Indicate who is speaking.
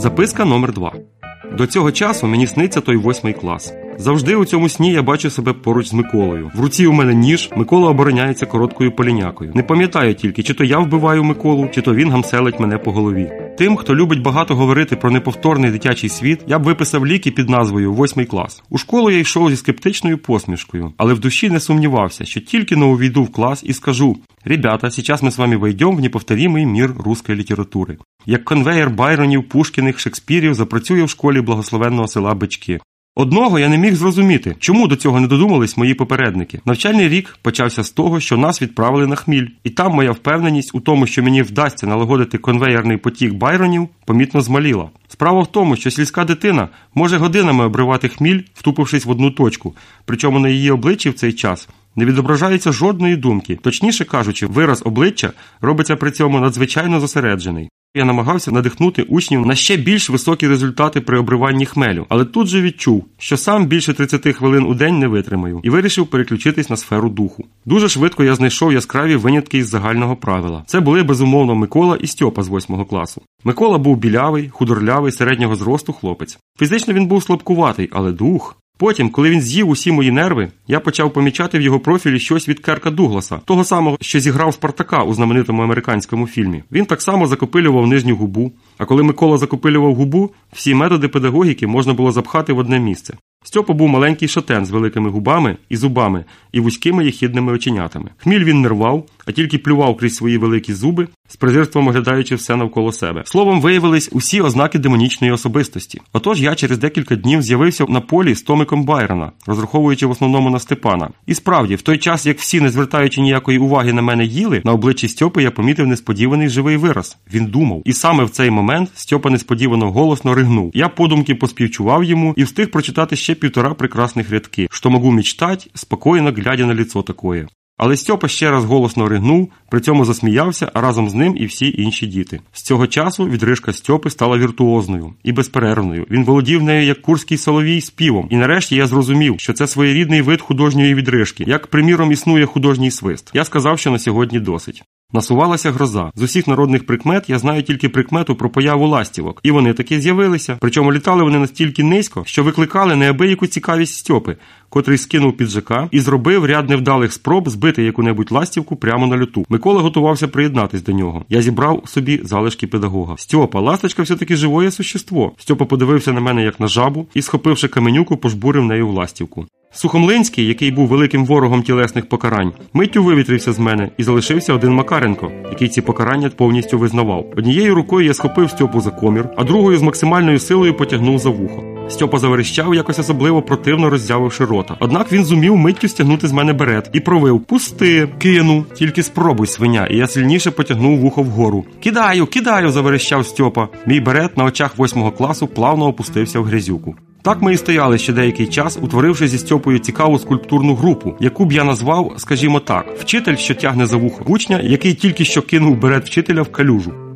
Speaker 1: Записка номер 2 До цього часу мені сниться той восьмий клас. Завжди у цьому сні я бачу себе поруч з Миколою. В руці у мене ніж, Микола обороняється короткою полінякою. Не пам'ятаю тільки, чи то я вбиваю Миколу, чи то він гамселить мене по голові. Тим, хто любить багато говорити про неповторний дитячий світ, я б виписав ліки під назвою Восьмий клас. У школу я йшов зі скептичною посмішкою, але в душі не сумнівався, що тільки но увійду в клас і скажу: Ребята, сейчас ми з вами войдем в неповторимий мір русської літератури. Як конвеєр Байронів, Пушкіних, Шекспірів запрацює в школі благословенного села Бички. Одного я не міг зрозуміти, чому до цього не додумались мої попередники. Навчальний рік почався з того, що нас відправили на хміль, і там моя впевненість у тому, що мені вдасться налагодити конвеєрний потік байронів, помітно змаліла. Справа в тому, що сільська дитина може годинами обривати хміль, втупившись в одну точку, причому на її обличчі в цей час. Не відображається жодної думки, точніше кажучи, вираз обличчя робиться при цьому надзвичайно зосереджений. Я намагався надихнути учнів на ще більш високі результати при обриванні хмелю, але тут же відчув, що сам більше 30 хвилин у день не витримаю, і вирішив переключитись на сферу духу. Дуже швидко я знайшов яскраві винятки із загального правила. Це були безумовно Микола і Стьопа з 8 класу. Микола був білявий, худорлявий, середнього зросту хлопець. Фізично він був слабкуватий, але дух. Потім, коли він з'їв усі мої нерви, я почав помічати в його профілі щось від Керка Дугласа, того самого, що зіграв Спартака у знаменитому американському фільмі. Він так само закопилював нижню губу. А коли Микола закопилював губу, всі методи педагогіки можна було запхати в одне місце. Стьопа був маленький шатен з великими губами і зубами і вузькими єхідними оченятами. Хміль він не рвав, а тільки плював крізь свої великі зуби, з презирством оглядаючи все навколо себе. Словом, виявились усі ознаки демонічної особистості. Отож я через декілька днів з'явився на полі з Томиком Байрона, розраховуючи в основному на Степана. І справді, в той час, як всі, не звертаючи ніякої уваги на мене їли, на обличчі Стьопи я помітив несподіваний живий вираз. Він думав. І саме в цей момент Стьопа несподівано голосно ригнув. Я подумки поспівчував йому і встиг прочитати ще півтора прекрасних рядки, що можу мечтать, спокійно глядя на лицо такое. Але Стьопа ще раз голосно ригнув, при цьому засміявся, а разом з ним і всі інші діти. З цього часу відрижка Стьопи стала віртуозною і безперервною. Він володів нею як курський соловій співом. І нарешті я зрозумів, що це своєрідний вид художньої відрижки, як, приміром, існує художній свист. Я сказав, що на сьогодні досить. Насувалася гроза. З усіх народних прикмет я знаю тільки прикмету про появу ластівок, і вони таки з'явилися. Причому літали вони настільки низько, що викликали неабияку цікавість Стьопи, котрий скинув піджака і зробив ряд невдалих спроб збити яку-небудь ластівку прямо на люту. Микола готувався приєднатись до нього. Я зібрав собі залишки педагога. Стьопа, ласточка все таки живоє существо. Стьопа подивився на мене як на жабу і, схопивши каменюку, пожбурив нею в ластівку. Сухомлинський, який був великим ворогом тілесних покарань, миттю вивітрився з мене і залишився один Макаренко, який ці покарання повністю визнавав. Однією рукою я схопив Стьопу за комір, а другою з максимальною силою потягнув за вухо. Стьопа заверещав, якось особливо противно роззявивши рота. Однак він зумів миттю стягнути з мене берет і провив Пусти, кину, тільки спробуй свиня, і я сильніше потягнув вухо вгору. Кидаю, кидаю, заверещав Стьопа. Мій берет на очах восьмого класу плавно опустився в грязюку. Так ми і стояли ще деякий час, утворивши зі Стьопою цікаву скульптурну групу, яку б я назвав, скажімо так, вчитель, що тягне за вухо, учня, який тільки що кинув берет вчителя в калюжу.